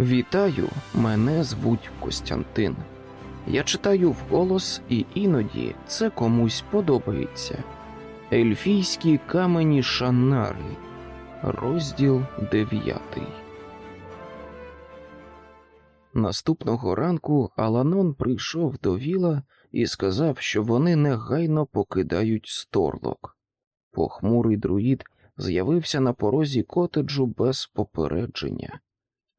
Вітаю, мене звуть Костянтин. Я читаю вголос, і іноді це комусь подобається. Ельфійські камені Шаннари, розділ дев'ятий. Наступного ранку Аланон прийшов до віла і сказав, що вони негайно покидають сторлок. Похмурий друїд з'явився на порозі котеджу без попередження.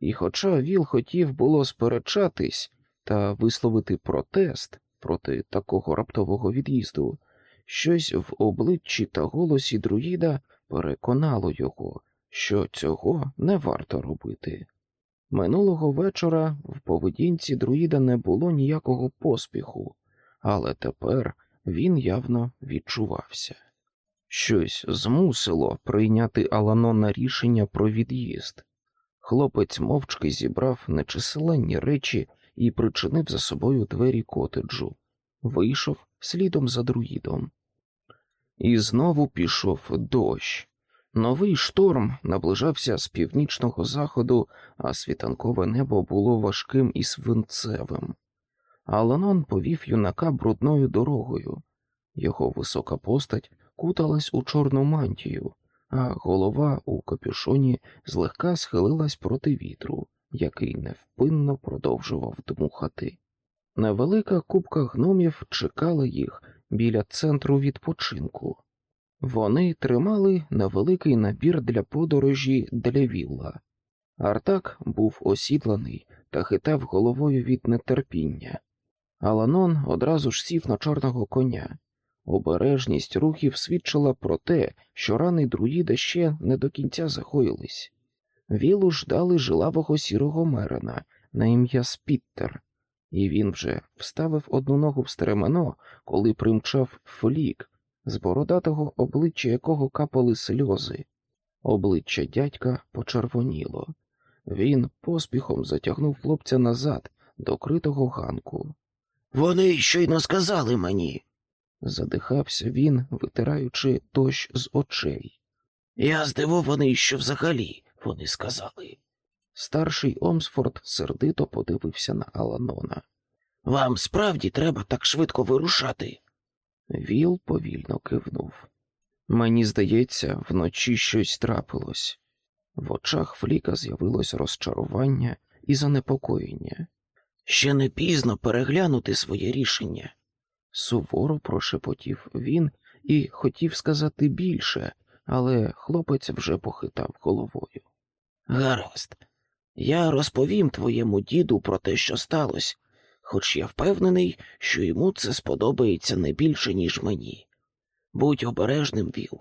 І, хоча Віл хотів було сперечатись та висловити протест проти такого раптового від'їзду, щось в обличчі та голосі друїда переконало його, що цього не варто робити. Минулого вечора в поведінці друїда не було ніякого поспіху, але тепер він явно відчувався. Щось змусило прийняти Аланона рішення про від'їзд. Хлопець мовчки зібрав нечисленні речі і причинив за собою двері котеджу, вийшов слідом за друїдом. І знову пішов дощ. Новий шторм наближався з північного заходу, а світанкове небо було важким і свинцевим. Аланон повів юнака брудною дорогою. Його висока постать куталась у чорну мантію, а голова у капюшоні злегка схилилась проти вітру, який невпинно продовжував дмухати. Невелика купка гномів чекала їх біля центру відпочинку. Вони тримали невеликий набір для подорожі для вілла. Артак був осідланий та хитав головою від нетерпіння. Аланон одразу ж сів на чорного коня. Обережність рухів свідчила про те, що рани друїда ще не до кінця загоїлись. Вілу ждали жилавого сірого мерена на ім'я Спіттер, і він вже вставив одну ногу в стремено, коли примчав флік, з бородатого обличчя якого капали сльози. Обличчя дядька почервоніло. Він поспіхом затягнув хлопця назад до критого ганку. Вони щойно сказали мені. Задихався він, витираючи дощ з очей. Я здивований, що взагалі вони сказали. Старший Омсфорд сердито подивився на Аланона. Вам справді треба так швидко вирушати. Віл повільно кивнув. Мені здається, вночі щось трапилось. В очах Фліка з'явилось розчарування і занепокоєння. Ще не пізно переглянути своє рішення. Суворо прошепотів він і хотів сказати більше, але хлопець вже похитав головою. Гаразд, я розповім твоєму діду про те, що сталося, хоч я впевнений, що йому це сподобається не більше, ніж мені. Будь обережним, Віл,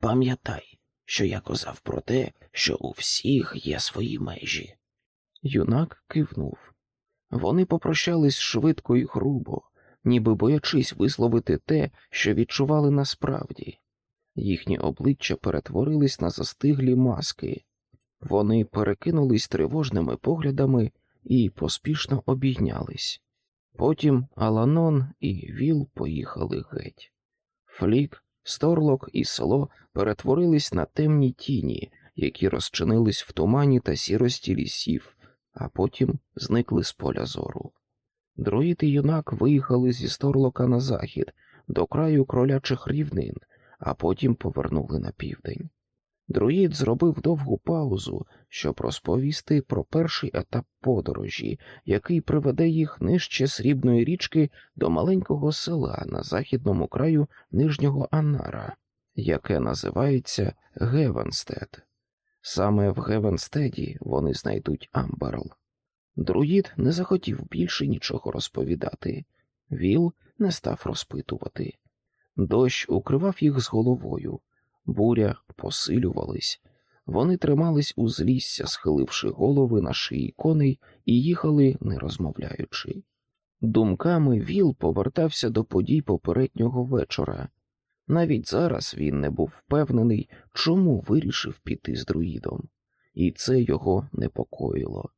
пам'ятай, що я казав про те, що у всіх є свої межі. Юнак кивнув. Вони попрощались швидко і грубо, ніби боячись висловити те, що відчували насправді. Їхні обличчя перетворились на застиглі маски. Вони перекинулись тривожними поглядами і поспішно обійнялись. Потім Аланон і Віл поїхали геть. Флік, Сторлок і село перетворились на темні тіні, які розчинились в тумані та сірості лісів, а потім зникли з поля зору. Друїд і юнак виїхали зі Сторлока на захід, до краю кролячих рівнин, а потім повернули на південь. Друїд зробив довгу паузу, щоб розповісти про перший етап подорожі, який приведе їх нижче срібної річки до маленького села на західному краю нижнього Анара, яке називається Гевенстед. Саме в Гевенстеді вони знайдуть Амберл. Друїд не захотів більше нічого розповідати. Віл не став розпитувати. Дощ укривав їх з головою, буря посилювались. Вони тримались у злісся, схиливши голови на шиї коней, і їхали, не розмовляючи. Думками Віл повертався до подій попереднього вечора. Навіть зараз він не був впевнений, чому вирішив піти з друїдом, і це його непокоїло.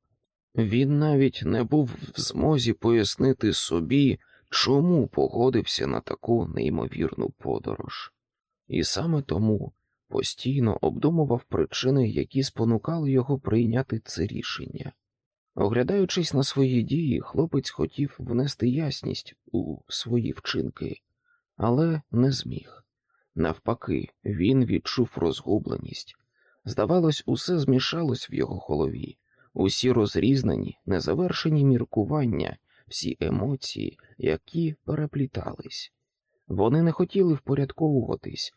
Він навіть не був в змозі пояснити собі, чому погодився на таку неймовірну подорож, і саме тому постійно обдумував причини, які спонукали його прийняти це рішення. Оглядаючись на свої дії, хлопець хотів внести ясність у свої вчинки, але не зміг. Навпаки, він відчув розгубленість. Здавалось, усе змішалось в його голові, усі розрізнені, незавершені міркування, всі емоції, які переплітались. Вони не хотіли впорядковуватись,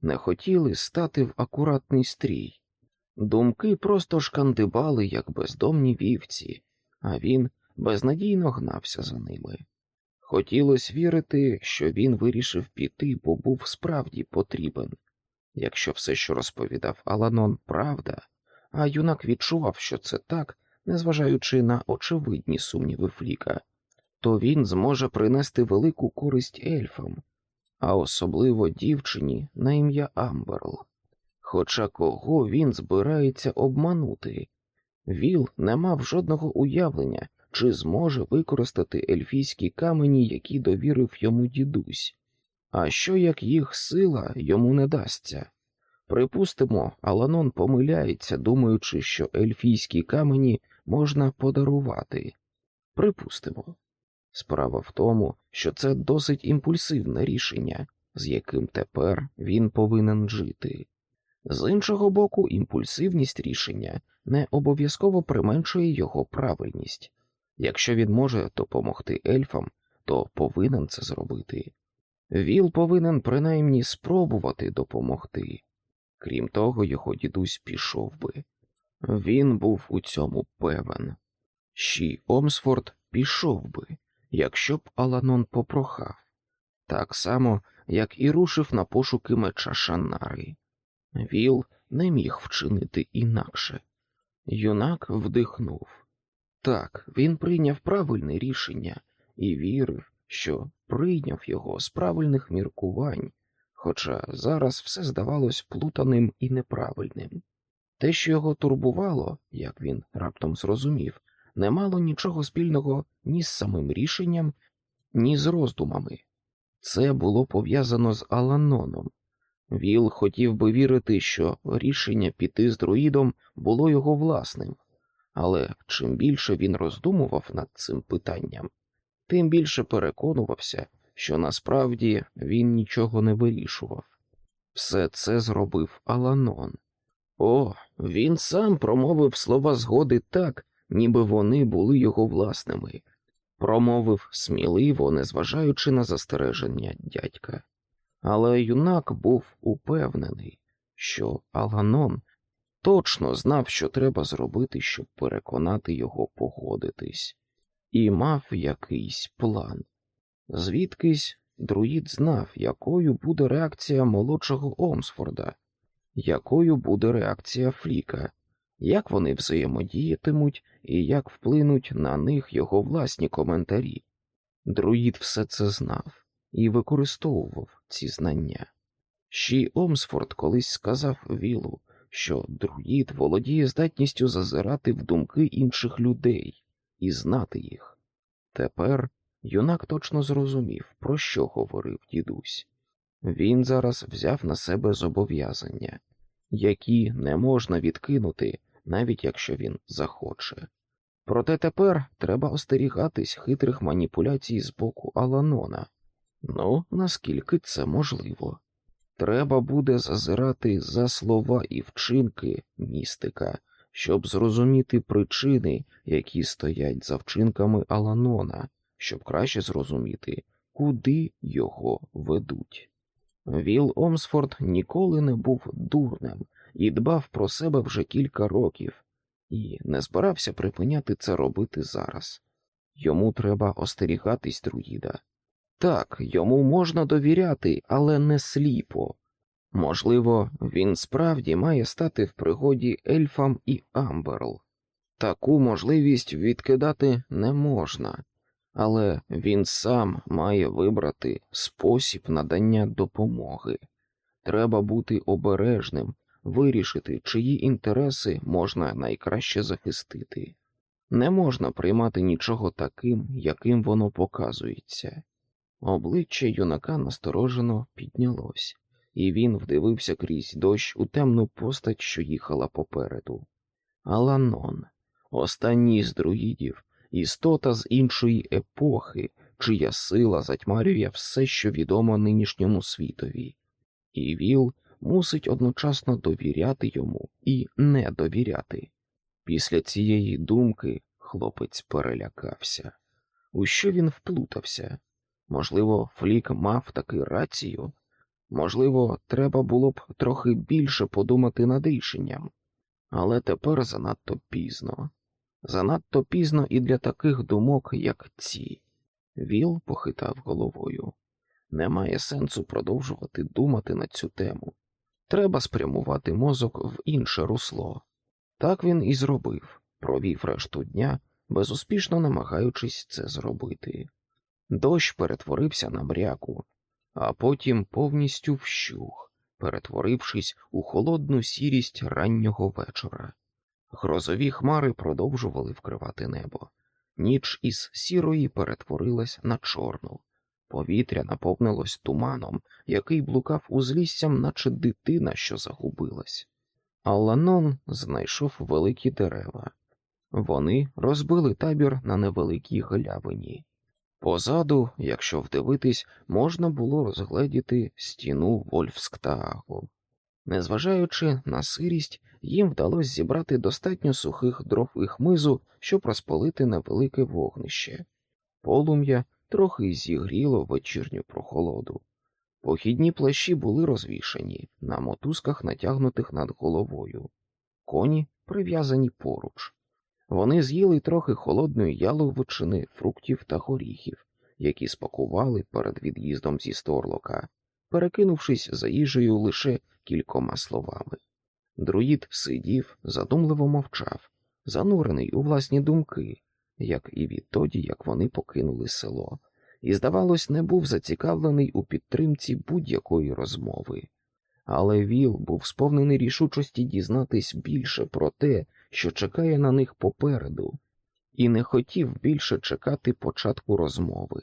не хотіли стати в акуратний стрій. Думки просто шкандибали, як бездомні вівці, а він безнадійно гнався за ними. Хотілося вірити, що він вирішив піти, бо був справді потрібен. Якщо все, що розповідав Аланон, правда, а юнак відчував, що це так, незважаючи на очевидні сумніви Фліка, то він зможе принести велику користь ельфам, а особливо дівчині на ім'я Амберл. Хоча кого він збирається обманути, Віл не мав жодного уявлення, чи зможе використати ельфійські камені, які довірив йому дідусь. А що як їх сила йому не дасться? Припустимо, Аланон помиляється, думаючи, що ельфійські камені можна подарувати. Припустимо. Справа в тому, що це досить імпульсивне рішення, з яким тепер він повинен жити. З іншого боку, імпульсивність рішення не обов'язково применшує його правильність. Якщо він може допомогти ельфам, то повинен це зробити. Віл повинен принаймні спробувати допомогти. Крім того, його дідусь пішов би. Він був у цьому певен. Щі Омсфорд пішов би, якщо б Аланон попрохав, так само, як і рушив на пошуки меча Шанари. Віл не міг вчинити інакше. Юнак вдихнув. Так, він прийняв правильне рішення і вірив, що прийняв його з правильних міркувань, хоча зараз все здавалось плутаним і неправильним. Те, що його турбувало, як він раптом зрозумів, не мало нічого спільного ні з самим рішенням, ні з роздумами. Це було пов'язано з Аланоном. Віл хотів би вірити, що рішення піти з друїдом було його власним, але чим більше він роздумував над цим питанням, тим більше переконувався, що насправді він нічого не вирішував. Все це зробив Аланон. О, він сам промовив слова згоди так, ніби вони були його власними, промовив сміливо, незважаючи на застереження дядька. Але юнак був упевнений, що Аланон точно знав, що треба зробити, щоб переконати його погодитись, і мав якийсь план. Звідкись друїд знав, якою буде реакція молодшого Омсфорда, якою буде реакція Фліка, як вони взаємодіятимуть і як вплинуть на них його власні коментарі. Друїд все це знав і використовував ці знання. Щі Омсфорд колись сказав Вілу, що друїд володіє здатністю зазирати в думки інших людей і знати їх. Тепер юнак точно зрозумів, про що говорив дідусь. Він зараз взяв на себе зобов'язання, які не можна відкинути, навіть якщо він захоче. Проте тепер треба остерігатись хитрих маніпуляцій з боку Аланона. Ну, наскільки це можливо. Треба буде зазирати за слова і вчинки містика, щоб зрозуміти причини, які стоять за вчинками Аланона, щоб краще зрозуміти, куди його ведуть. Віл Омсфорд ніколи не був дурним і дбав про себе вже кілька років, і не збирався припиняти це робити зараз. Йому треба остерігатись друїда. Так, йому можна довіряти, але не сліпо. Можливо, він справді має стати в пригоді ельфам і Амберл. Таку можливість відкидати не можна, але він сам має вибрати спосіб надання допомоги. Треба бути обережним, вирішити, чиї інтереси можна найкраще захистити. Не можна приймати нічого таким, яким воно показується. Обличчя юнака насторожено піднялось, і він вдивився крізь дощ у темну постать, що їхала попереду. Аланон, Останній з друїдів, істота з іншої епохи, чия сила затьмарює все, що відомо нинішньому світові, і Віл мусить одночасно довіряти йому і не довіряти. Після цієї думки хлопець перелякався. У що він вплутався? Можливо, Флік мав таки рацію, можливо, треба було б трохи більше подумати над рішенням, але тепер занадто пізно. Занадто пізно і для таких думок, як ці. Віл похитав головою. Немає сенсу продовжувати думати на цю тему. Треба спрямувати мозок в інше русло. Так він і зробив, провів решту дня, безуспішно намагаючись це зробити. Дощ перетворився на мряку, а потім повністю вщух, перетворившись у холодну сірість раннього вечора. Грозові хмари продовжували вкривати небо. Ніч із сірої перетворилась на чорну. Повітря наповнилось туманом, який блукав узліссям, наче дитина, що загубилась. Алланон знайшов великі дерева. Вони розбили табір на невеликій галявині. Позаду, якщо вдивитись, можна було розгледіти стіну Вольфсктаагу. Незважаючи на сирість, їм вдалося зібрати достатньо сухих дров і хмизу, щоб розпалити невелике вогнище. Полум'я трохи зігріло вечірню прохолоду. Похідні плащі були розвішені на мотузках, натягнутих над головою, коні прив'язані поруч. Вони з'їли трохи холодної яловичини, фруктів та горіхів, які спакували перед від'їздом зі Сторлока, перекинувшись за їжею лише кількома словами. Друїд сидів, задумливо мовчав, занурений у власні думки, як і відтоді, як вони покинули село, і, здавалось, не був зацікавлений у підтримці будь-якої розмови. Але Віл був сповнений рішучості дізнатись більше про те, що чекає на них попереду, і не хотів більше чекати початку розмови.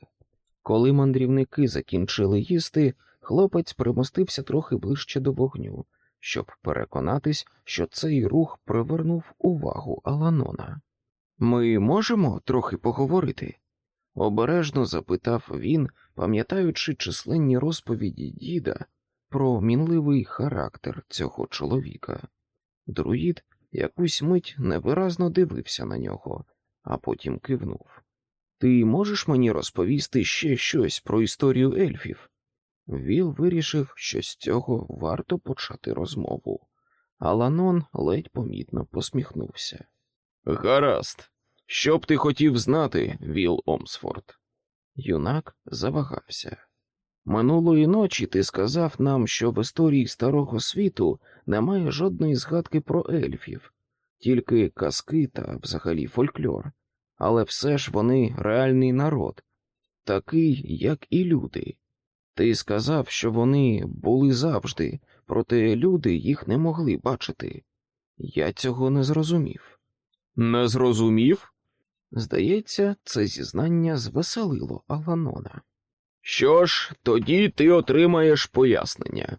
Коли мандрівники закінчили їсти, хлопець примостився трохи ближче до вогню, щоб переконатись, що цей рух привернув увагу Аланона. Ми можемо трохи поговорити? обережно запитав він, пам'ятаючи численні розповіді діда про мінливий характер цього чоловіка. Друїд якусь мить невиразно дивився на нього, а потім кивнув. Ти можеш мені розповісти ще щось про історію ельфів? Віл вирішив, що з цього варто почати розмову, а Ланон ледь помітно посміхнувся. Гаразд, що б ти хотів знати, Віл Омсфорд? Юнак завагався. Минулої ночі ти сказав нам, що в історії Старого світу немає жодної згадки про ельфів, тільки казки та взагалі фольклор, але все ж вони реальний народ, такий, як і люди. Ти сказав, що вони були завжди, проте люди їх не могли бачити. Я цього не зрозумів. Не зрозумів? Здається, це зізнання звеселило Аланона. Що ж, тоді ти отримаєш пояснення.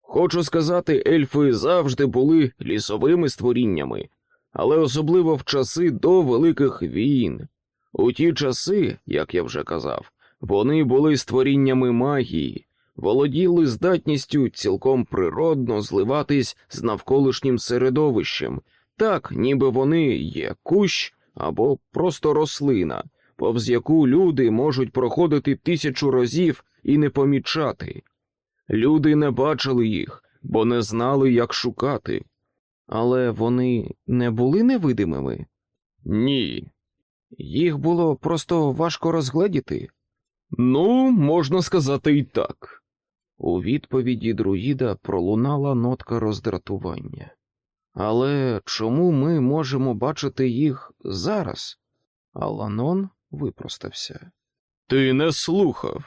Хочу сказати, ельфи завжди були лісовими створіннями, але особливо в часи до великих війн. У ті часи, як я вже казав, вони були створіннями магії, володіли здатністю цілком природно зливатись з навколишнім середовищем, так ніби вони є кущ або просто рослина, повз яку люди можуть проходити тисячу разів і не помічати. Люди не бачили їх, бо не знали, як шукати. Але вони не були невидимими? Ні. Їх було просто важко розгледіти. Ну, можна сказати і так. У відповіді друїда пролунала нотка роздратування. Але чому ми можемо бачити їх зараз? Аланон випростався. Ти не слухав.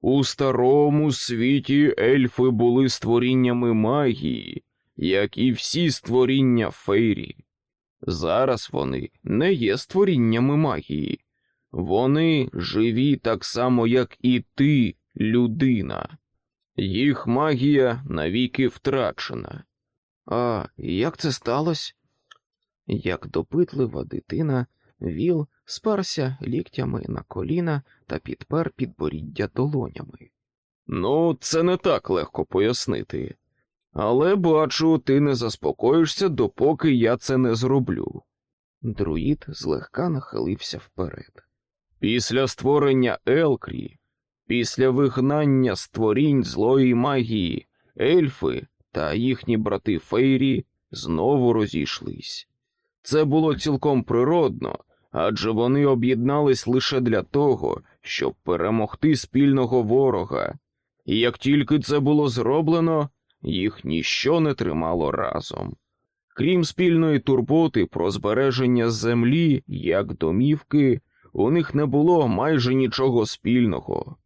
У старому світі ельфи були створіннями магії, як і всі створіння фейрі. Зараз вони не є створіннями магії, вони живі так само, як і ти, людина. Їх магія навіки втрачена. А як це сталося? Як допитлива дитина, Віл сперся ліктями на коліна та підпер підборіддя долонями. Ну, це не так легко пояснити. Але бачу, ти не заспокоїшся, допоки я це не зроблю. Друїд злегка нахилився вперед. Після створення Елкрі, після вигнання створінь злої магії, ельфи та їхні брати Фейрі знову розійшлись. Це було цілком природно, адже вони об'єднались лише для того, щоб перемогти спільного ворога, і як тільки це було зроблено, їх ніщо не тримало разом. Крім спільної турботи про збереження землі як домівки, у них не було майже нічого спільного.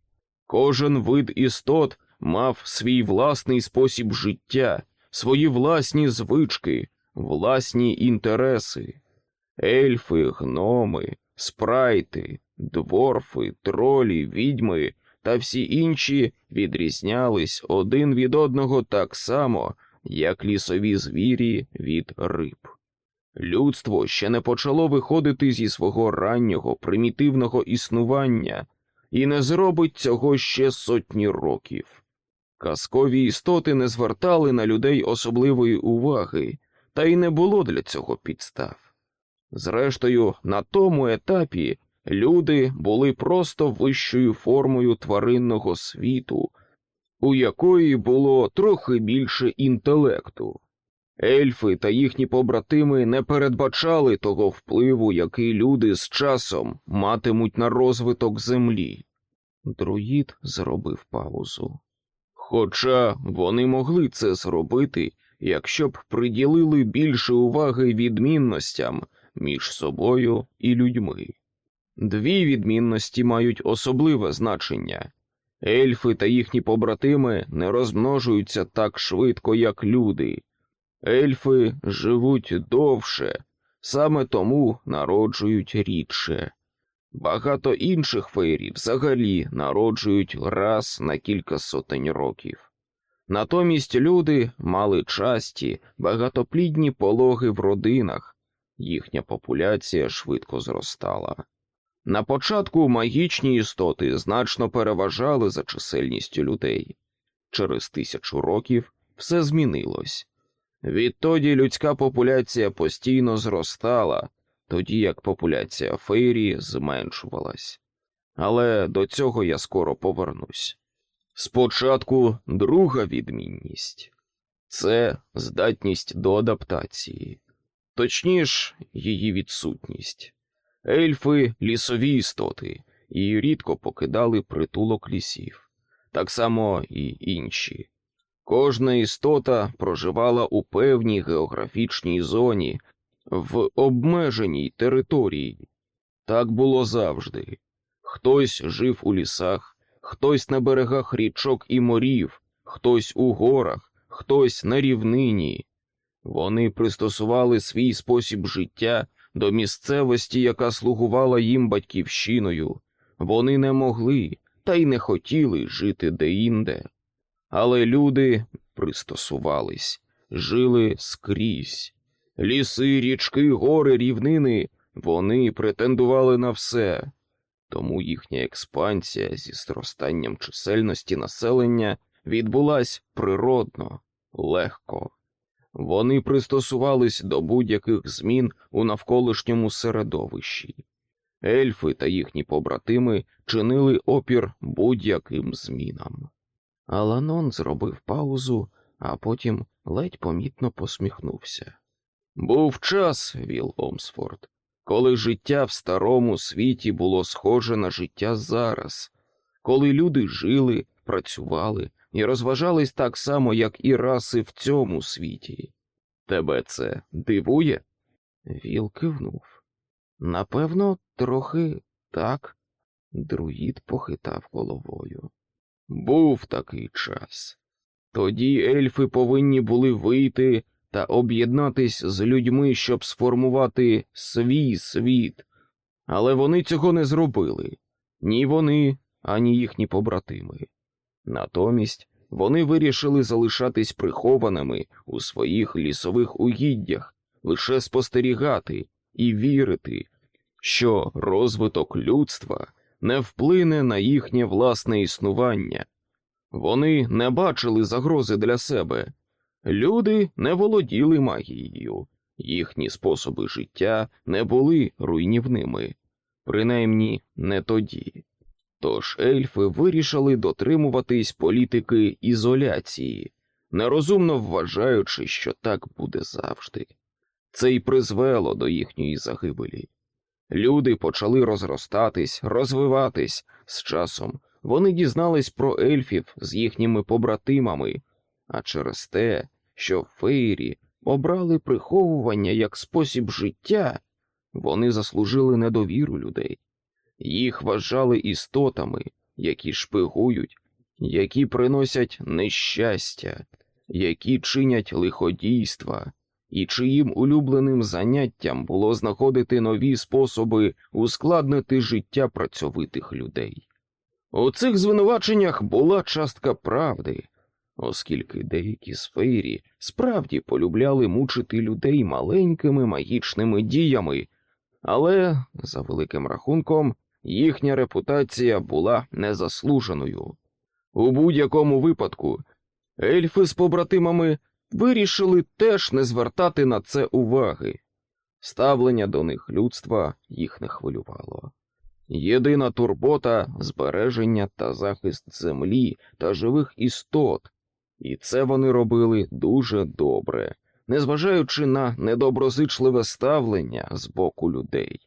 Кожен вид істот мав свій власний спосіб життя, свої власні звички, власні інтереси. Ельфи, гноми, спрайти, дворфи, тролі, відьми та всі інші відрізнялись один від одного так само, як лісові звірі від риб. Людство ще не почало виходити зі свого раннього примітивного існування і не зробить цього ще сотні років. Казкові істоти не звертали на людей особливої уваги, та й не було для цього підстав. Зрештою, на тому етапі люди були просто вищою формою тваринного світу, у якої було трохи більше інтелекту. Ельфи та їхні побратими не передбачали того впливу, який люди з часом матимуть на розвиток землі. Друїд зробив паузу. Хоча вони могли це зробити, якщо б приділили більше уваги відмінностям між собою і людьми. Дві відмінності мають особливе значення. Ельфи та їхні побратими не розмножуються так швидко, як люди. Ельфи живуть довше, саме тому народжують рідше. Багато інших фейрів взагалі народжують раз на кілька сотень років. Натомість люди мали часті, багатоплідні пологи в родинах, їхня популяція швидко зростала. На початку магічні істоти значно переважали за чисельністю людей. Через тисячу років все змінилось. Відтоді людська популяція постійно зростала, тоді як популяція фейрі зменшувалась. Але до цього я скоро повернусь. Спочатку друга відмінність це здатність до адаптації, точніше, її відсутність. Ельфи лісові істоти і рідко покидали притулок лісів, так само і інші. Кожна істота проживала у певній географічній зоні, в обмеженій території. Так було завжди. Хтось жив у лісах, хтось на берегах річок і морів, хтось у горах, хтось на рівнині. Вони пристосували свій спосіб життя до місцевості, яка слугувала їм батьківщиною. Вони не могли та й не хотіли жити деінде. Але люди пристосувались, жили скрізь. Ліси, річки, гори, рівнини вони претендували на все, тому їхня експансія зі зростанням чисельності населення відбулась природно, легко. Вони пристосувались до будь-яких змін у навколишньому середовищі. Ельфи та їхні побратими чинили опір будь-яким змінам. Аланон зробив паузу, а потім ледь помітно посміхнувся. Був час, Віл Омсфорд, коли життя в старому світі було схоже на життя зараз, коли люди жили, працювали і розважались так само, як і раси в цьому світі. Тебе це дивує? Віл кивнув. Напевно, трохи так. Друїд похитав головою. Був такий час. Тоді ельфи повинні були вийти та об'єднатись з людьми, щоб сформувати свій світ, але вони цього не зробили ні вони, ані їхні побратими. Натомість вони вирішили залишатись прихованими у своїх лісових угіддях, лише спостерігати і вірити, що розвиток людства не вплине на їхнє власне існування. Вони не бачили загрози для себе, люди не володіли магією, їхні способи життя не були руйнівними, принаймні не тоді. Тож ельфи вирішили дотримуватись політики ізоляції, нерозумно вважаючи, що так буде завжди. Це й призвело до їхньої загибелі. Люди почали розростатись, розвиватись з часом. Вони дізнались про ельфів з їхніми побратимами, а через те, що фейрі обрали приховування як спосіб життя, вони заслужили недовіру людей. Їх вважали істотами, які шпигують, які приносять нещастя, які чинять лиходійства, і чиїм улюбленим заняттям було знаходити нові способи ускладнити життя працьовитих людей. У цих звинуваченнях була частка правди, оскільки деякі сфері справді полюбляли мучити людей маленькими магічними діями, але, за великим рахунком, їхня репутація була незаслуженою. У будь-якому випадку ельфи з побратимами вирішили теж не звертати на це уваги. Ставлення до них людства їх не хвилювало. Єдина турбота збереження та захист землі та живих істот, і це вони робили дуже добре, незважаючи на недоброзичливе ставлення з боку людей.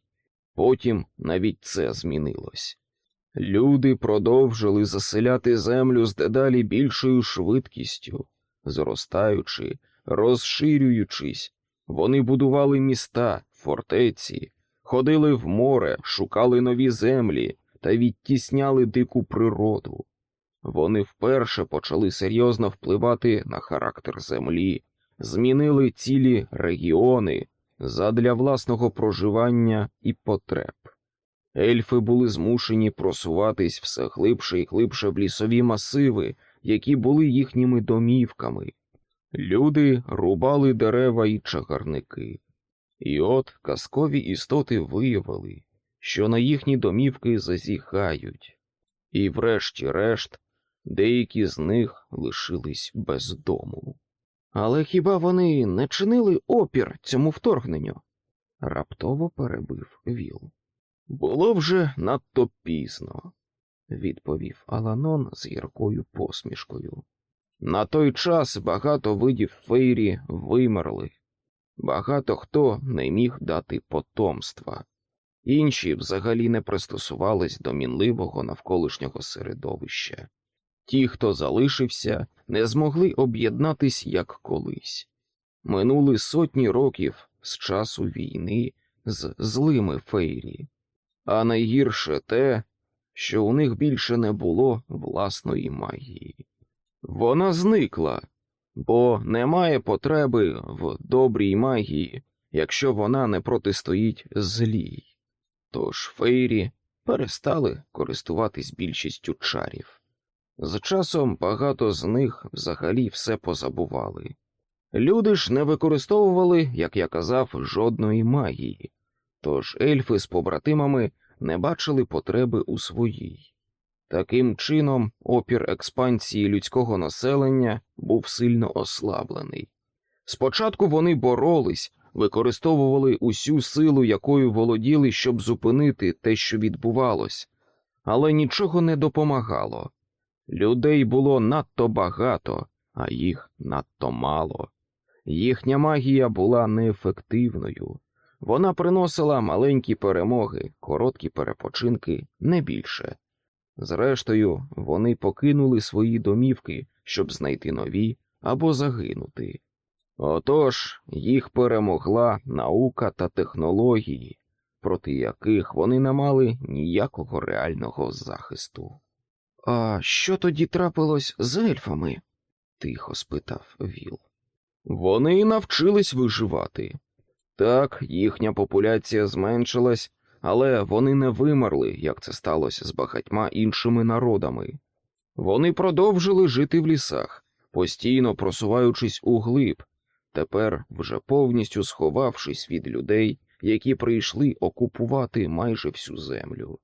Потім навіть це змінилось. Люди продовжили заселяти землю з дедалі більшою швидкістю, зростаючи, розширюючись, вони будували міста, фортеці, ходили в море, шукали нові землі та відтісняли дику природу. Вони вперше почали серйозно впливати на характер землі, змінили цілі регіони задля власного проживання і потреб. Ельфи були змушені просуватись все глибше і глибше в лісові масиви, які були їхніми домівками. Люди рубали дерева і чагарники. І от казкові істоти виявили, що на їхні домівки зазіхають, і, врешті-решт, деякі з них лишились без дому. Але хіба вони не чинили опір цьому вторгненню? раптово перебив Віл. Було вже надто пізно, відповів Аланон з гіркою посмішкою. На той час багато видів фейрі вимерли, багато хто не міг дати потомства, інші взагалі не пристосувались до мінливого навколишнього середовища. Ті, хто залишився, не змогли об'єднатись як колись. Минули сотні років з часу війни з злими фейрі, а найгірше те, що у них більше не було власної магії. Вона зникла, бо немає потреби в добрій магії, якщо вона не протистоїть злій. Тож фейрі перестали користуватись більшістю чарів. З часом багато з них взагалі все позабували. Люди ж не використовували, як я казав, жодної магії, тож ельфи з побратимами не бачили потреби у своїй. Таким чином, опір експансії людського населення був сильно ослаблений. Спочатку вони боролись, використовували усю силу, якою володіли, щоб зупинити те, що відбувалось, але нічого не допомагало. Людей було надто багато, а їх надто мало. Їхня магія була неефективною. Вона приносила маленькі перемоги, короткі перепочинки, не більше. Зрештою, вони покинули свої домівки, щоб знайти нові або загинути. Отож їх перемогла наука та технології, проти яких вони не мали ніякого реального захисту. А що тоді трапилось з ельфами? тихо спитав Віл. Вони навчились виживати. Так, їхня популяція зменшилась, але вони не вимерли, як це сталося з багатьма іншими народами. Вони продовжили жити в лісах, постійно просуваючись у глиб, тепер вже повністю сховавшись від людей, які прийшли окупувати майже всю землю.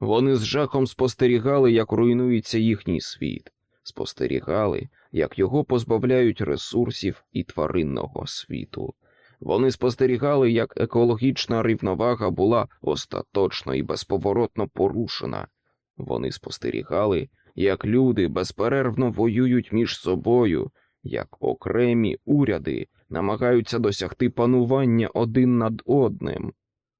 Вони з жахом спостерігали, як руйнується їхній світ, спостерігали, як його позбавляють ресурсів і тваринного світу. Вони спостерігали, як екологічна рівновага була остаточно і безповоротно порушена. Вони спостерігали, як люди безперервно воюють між собою, як окремі уряди намагаються досягти панування один над одним.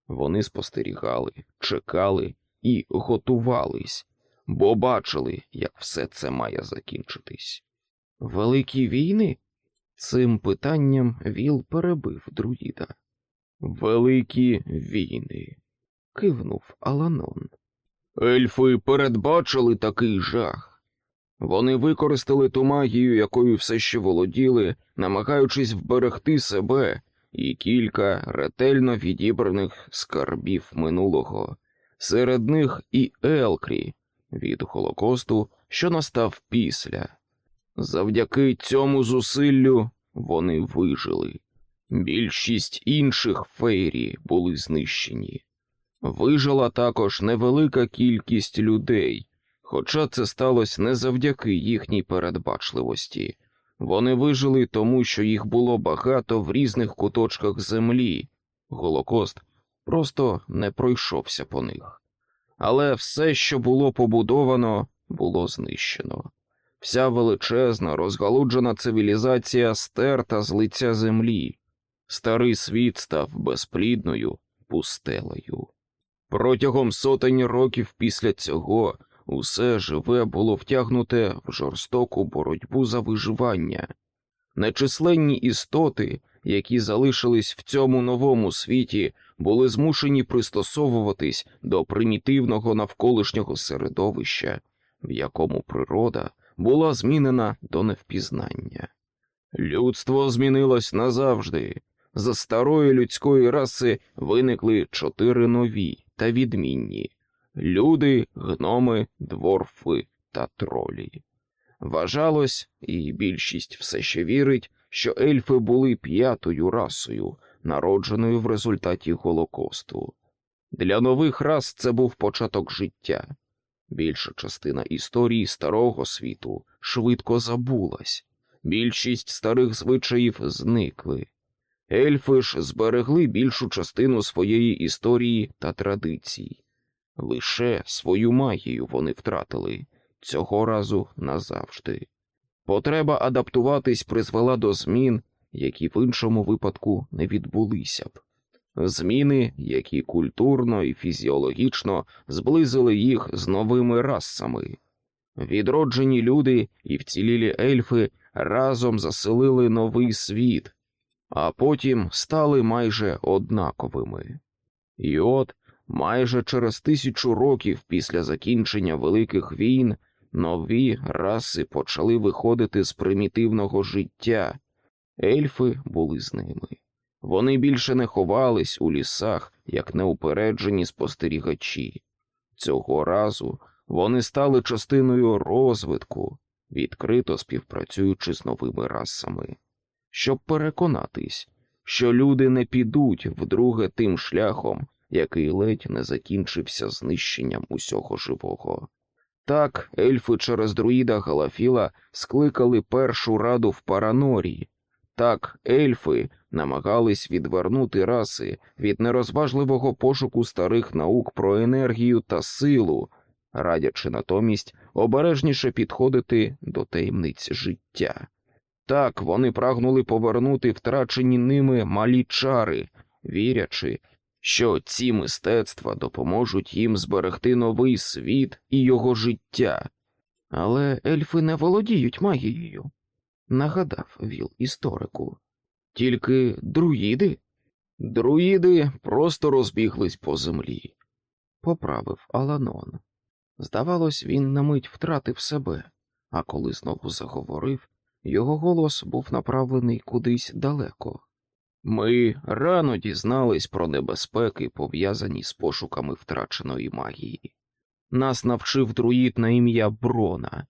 Вони спостерігали, чекали і готувались, бо бачили, як все це має закінчитись. Великі війни? Цим питанням Віл перебив друїда. Великі війни, кивнув Аланон. Ельфи передбачили такий жах. Вони використали ту магію, якою все ще володіли, намагаючись вберегти себе і кілька ретельно відібраних скарбів минулого, серед них і Елкрі від Холокосту, що настав після. Завдяки цьому зусиллю вони вижили. Більшість інших фейрі були знищені. Вижила також невелика кількість людей, хоча це сталося не завдяки їхній передбачливості. Вони вижили тому, що їх було багато в різних куточках землі. Голокост просто не пройшовся по них. Але все, що було побудовано, було знищено. Вся величезна, розгалуджена цивілізація стерта з лиця землі. Старий світ став безплідною пустелею. Протягом сотень років після цього усе живе було втягнуте в жорстоку боротьбу за виживання. Нечисленні істоти, які залишились в цьому новому світі, були змушені пристосовуватись до примітивного навколишнього середовища, в якому природа була змінена до невпізнання. Людство змінилось назавжди. З старої людської раси виникли чотири нові та відмінні люди, гноми, дворфи та тролі. Вважалось, і більшість все ще вірить, що ельфи були п'ятою расою, народженою в результаті Голокосту. Для нових рас це був початок життя. Більша частина історії старого світу швидко забулась, більшість старих звичаїв зникли. Ельфи ж зберегли більшу частину своєї історії та традицій. Лише свою магію вони втратили цього разу назавжди. Потреба адаптуватись призвела до змін, які в іншому випадку не відбулися б. Зміни, які культурно і фізіологічно зблизили їх з новими расами. Відроджені люди і вцілілі ельфи разом заселили новий світ, а потім стали майже однаковими. І от майже через тисячу років після закінчення великих війн нові раси почали виходити з примітивного життя. Ельфи були з ними. Вони більше не ховались у лісах, як неупереджені спостерігачі. Цього разу вони стали частиною розвитку, відкрито співпрацюючи з новими расами, щоб переконатись, що люди не підуть вдруге тим шляхом, який ледь не закінчився знищенням усього живого. Так, ельфи через друїда Галафіла скликали першу раду в Паранорі. Так, ельфи намагались відвернути раси від нерозважливого пошуку старих наук про енергію та силу, радячи натомість обережніше підходити до таємниць життя. Так вони прагнули повернути втрачені ними малі чари, вірячи, що ці мистецтва допоможуть їм зберегти новий світ і його життя. Але ельфи не володіють магією, нагадав віл історику. Тільки друїди? Друїди просто розбіглись по землі, поправив Аланон. Здавалось, він на мить втратив себе, а коли знову заговорив, його голос був направлений кудись далеко. Ми рано дізнались про небезпеки, пов'язані з пошуками втраченої магії. Нас навчив друїд на ім'я Брона,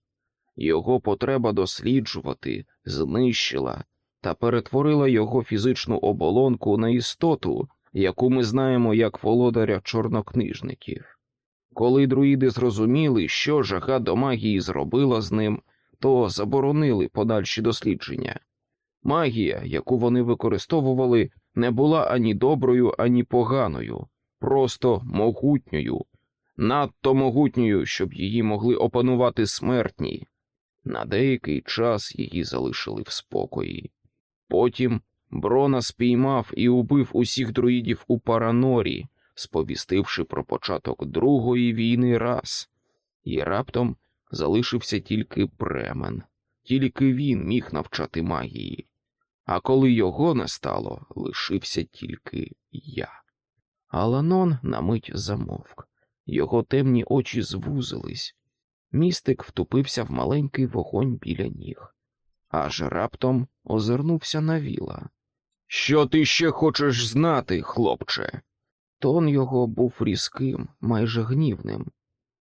його потреба досліджувати знищила та перетворила його фізичну оболонку на істоту, яку ми знаємо як володаря чорнокнижників. Коли друїди зрозуміли, що жага до магії зробила з ним, то заборонили подальші дослідження. Магія, яку вони використовували, не була ані доброю, ані поганою, просто могутньою, надто могутньою, щоб її могли опанувати смертні. На деякий час її залишили в спокої. Потім Брона спіймав і убив усіх друїдів у Паранорі, сповістивши про початок Другої війни раз, і раптом залишився тільки Бремен, тільки він міг навчати магії. А коли його не стало, лишився тільки я. Аланон на мить замовк, його темні очі звузились. Містик втупився в маленький вогонь біля ніг, аж раптом озирнувся на віла. Що ти ще хочеш знати, хлопче? Тон його був різким, майже гнівним.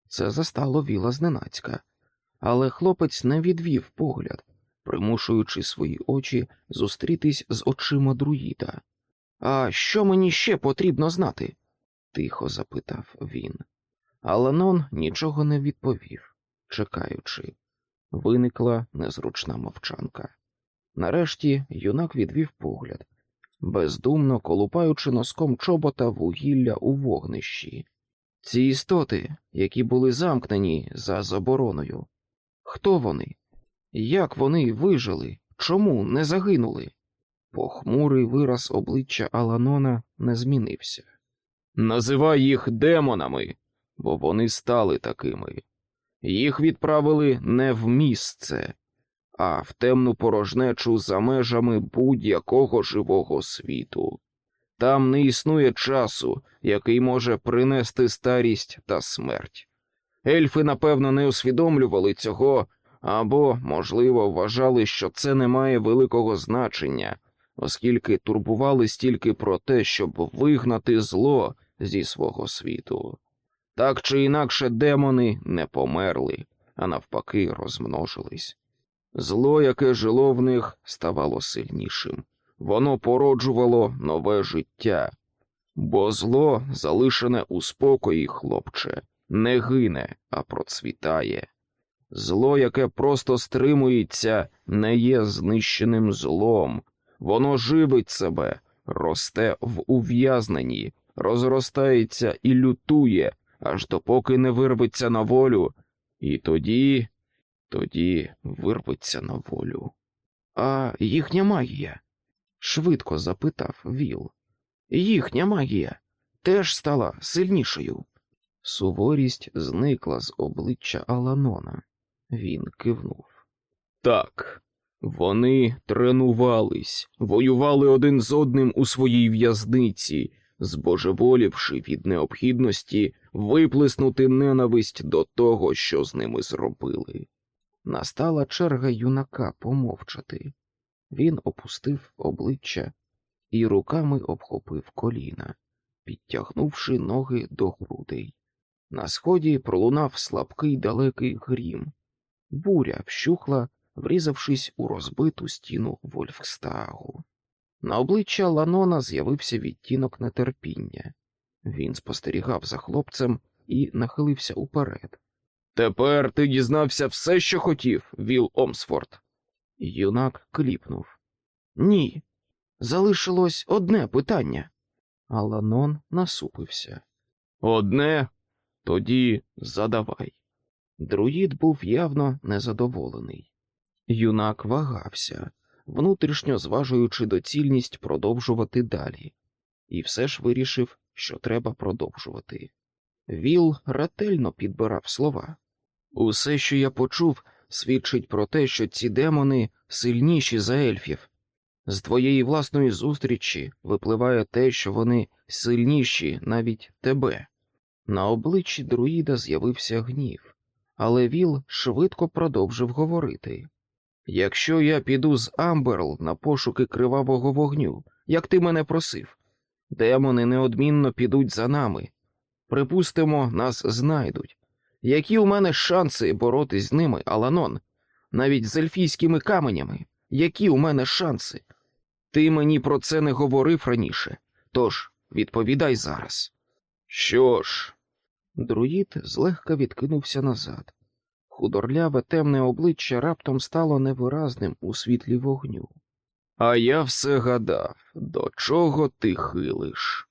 Це застало віла зненацька, але хлопець не відвів погляд, примушуючи свої очі зустрітись з очима друїда. А що мені ще потрібно знати? тихо запитав він. Аланон нічого не відповів, чекаючи. Виникла незручна мовчанка. Нарешті юнак відвів погляд, бездумно колупаючи носком чобота вугілля у вогнищі. Ці істоти, які були замкнені за забороною. Хто вони? Як вони вижили? Чому не загинули? Похмурий вираз обличчя Аланона не змінився. Називай їх демонами, бо вони стали такими. Їх відправили не в місце, а в темну порожнечу за межами будь-якого живого світу. Там не існує часу, який може принести старість та смерть. Ельфи, напевно, не усвідомлювали цього або, можливо, вважали, що це не має великого значення, оскільки турбували стільки про те, щоб вигнати зло зі свого світу. Так чи інакше демони не померли, а навпаки, розмножились. Зло, яке жило в них, ставало сильнішим, воно породжувало нове життя, бо зло, залишене у спокої, хлопче, не гине, а процвітає. Зло, яке просто стримується, не є знищеним злом, воно живить себе, росте в ув'язненні, розростається і лютує, аж допоки не вирветься на волю, і тоді, тоді вирветься на волю. А їхня магія? швидко запитав Віл. Їхня магія теж стала сильнішою. Суворість зникла з обличчя Аланона. Він кивнув. Так, вони тренувались, воювали один з одним у своїй в'язниці, збожеволівши від необхідності виплеснути ненависть до того, що з ними зробили. Настала черга юнака помовчати. Він опустив обличчя і руками обхопив коліна, підтягнувши ноги до грудей. На сході пролунав слабкий далекий грім. Буря вщухла, врізавшись у розбиту стіну Вольфстагу. На обличчя Ланона з'явився відтінок нетерпіння. Він спостерігав за хлопцем і нахилився уперед. Тепер ти дізнався все, що хотів, Віл Омсфорд. Юнак кліпнув. Ні. Залишилось одне питання. Аланон насупився. Одне, тоді задавай. Друїд був явно незадоволений. Юнак вагався, внутрішньо зважуючи доцільність продовжувати далі, і все ж вирішив, що треба продовжувати. Віл ретельно підбирав слова. Усе, що я почув, свідчить про те, що ці демони сильніші за ельфів. З твоєї власної зустрічі випливає те, що вони сильніші навіть тебе. На обличчі друїда з'явився гнів, але Віл швидко продовжив говорити. Якщо я піду з Амберл на пошуки кривавого вогню, як ти мене просив, демони неодмінно підуть за нами. Припустимо, нас знайдуть. Які у мене шанси боротись з ними, Аланон, навіть з ельфійськими каменями? Які у мене шанси? Ти мені про це не говорив раніше, тож відповідай зараз. Що ж, друїд злегка відкинувся назад. Худорляве темне обличчя раптом стало невиразним у світлі вогню. А я все гадав, до чого ти хилиш.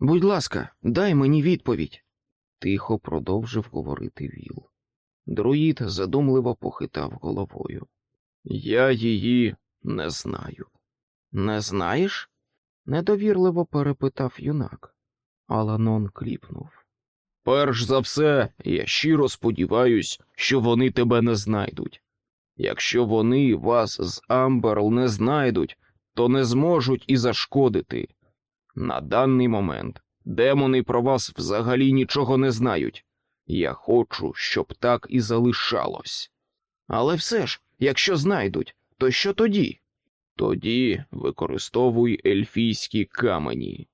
Будь ласка, дай мені відповідь, тихо продовжив говорити Віл. Друїд задумливо похитав головою. Я її не знаю. Не знаєш? недовірливо перепитав юнак. Аланон кліпнув. Перш за все, я щиро сподіваюсь, що вони тебе не знайдуть. Якщо вони вас з Амберл не знайдуть, то не зможуть і зашкодити. На даний момент демони про вас взагалі нічого не знають. Я хочу, щоб так і залишалось. Але все ж, якщо знайдуть, то що тоді? Тоді використовуй ельфійські камені.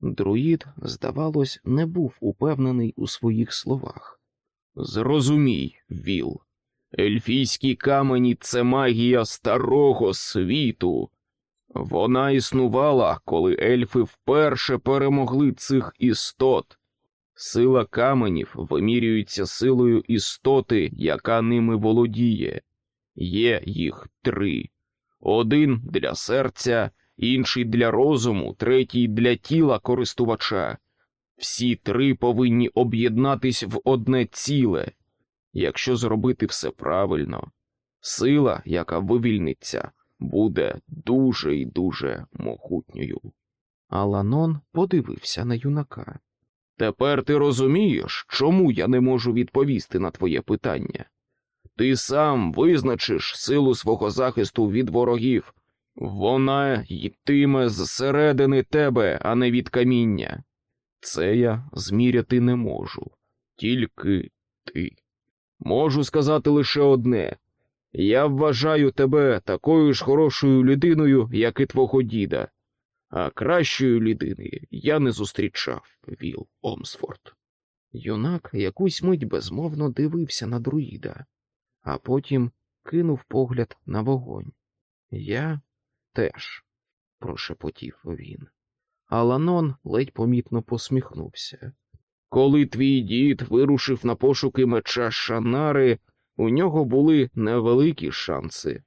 Друїд, здавалось, не був упевнений у своїх словах. Зрозумій, Віл, ельфійські камені це магія старого світу. Вона існувала, коли ельфи вперше перемогли цих істот. Сила каменів вимірюється силою істоти, яка ними володіє. Є їх три: один для серця, інший для розуму, третій для тіла користувача. Всі три повинні об'єднатись в одне ціле. Якщо зробити все правильно, сила, яка вивільниться, буде дуже і дуже могутньою. Аланон подивився на юнака. Тепер ти розумієш, чому я не можу відповісти на твоє питання. Ти сам визначиш силу свого захисту від ворогів. Вона йтиме зсередини тебе, а не від каміння. Це я зміряти не можу, тільки ти. Можу сказати лише одне я вважаю тебе такою ж хорошою людиною, як і твого діда, а кращої людини я не зустрічав, Віл Омсфорд. Юнак якусь мить безмовно дивився на друїда, а потім кинув погляд на вогонь. Я теж, прошепотів він. Аланон ледь помітно посміхнувся. Коли твій дід вирушив на пошуки меча Шанари, у нього були невеликі шанси.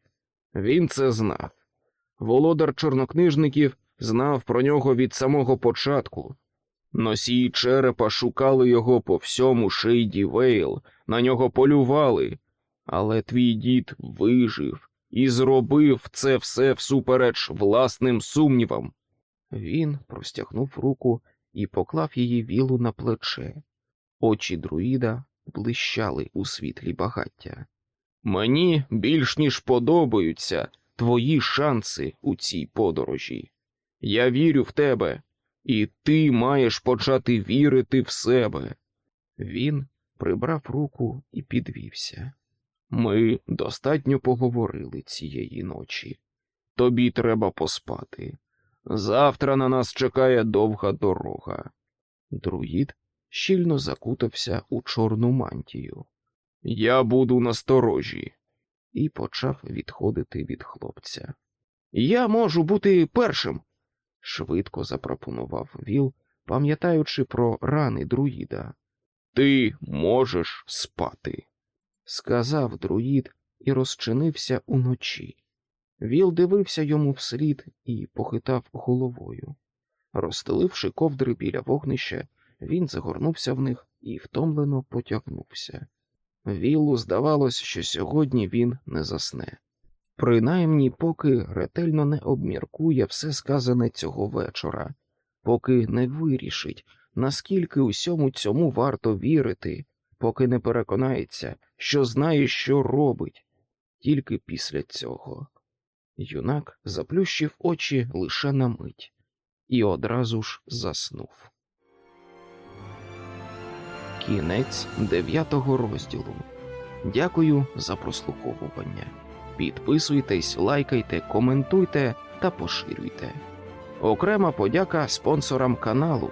Він це знав. Володар чорнокнижників знав про нього від самого початку. Носії черепа шукали його по всьому Шейді Вейл, на нього полювали, але твій дід вижив і зробив це все всупереч власним сумнівам. Він простягнув руку і поклав її вілу на плече. Очі друїда блищали у світлі багаття. Мені більш ніж подобаються твої шанси у цій подорожі. Я вірю в тебе, і ти маєш почати вірити в себе. Він прибрав руку і підвівся. Ми достатньо поговорили цієї ночі. Тобі треба поспати. Завтра на нас чекає довга дорога. Друїд щільно закутався у чорну мантію. Я буду насторожі, і почав відходити від хлопця. Я можу бути першим, швидко запропонував Віл, пам'ятаючи про рани друїда. Ти можеш спати, сказав друїд і розчинився уночі. Віл дивився йому вслід і похитав головою. Розстеливши ковдри біля вогнища, він загорнувся в них і втомлено потягнувся. Віллу здавалось, що сьогодні він не засне. Принаймні, поки ретельно не обміркує все сказане цього вечора, поки не вирішить, наскільки усьому цьому варто вірити, поки не переконається, що знає, що робить, тільки після цього. Юнак заплющив очі лише на мить і одразу ж заснув. Кінець дев'ятого розділу. Дякую за прослуховування. Підписуйтесь, лайкайте, коментуйте та поширюйте. Окрема подяка спонсорам каналу.